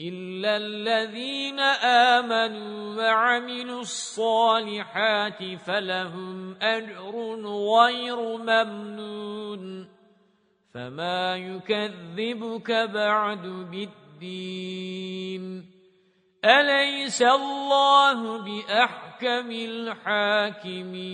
إِلَّا الَّذِينَ آمَنُوا وَعَمِلُوا الصَّالِحَاتِ فَلَهُمْ أَجْرٌ غَيْرُ مَمْنُونٍ فَمَا يُكَذِّبُكَ بَعْدُ بِالدِّينِ أَلَيْسَ اللَّهُ بِأَحْكَمِ الْحَاكِمِينَ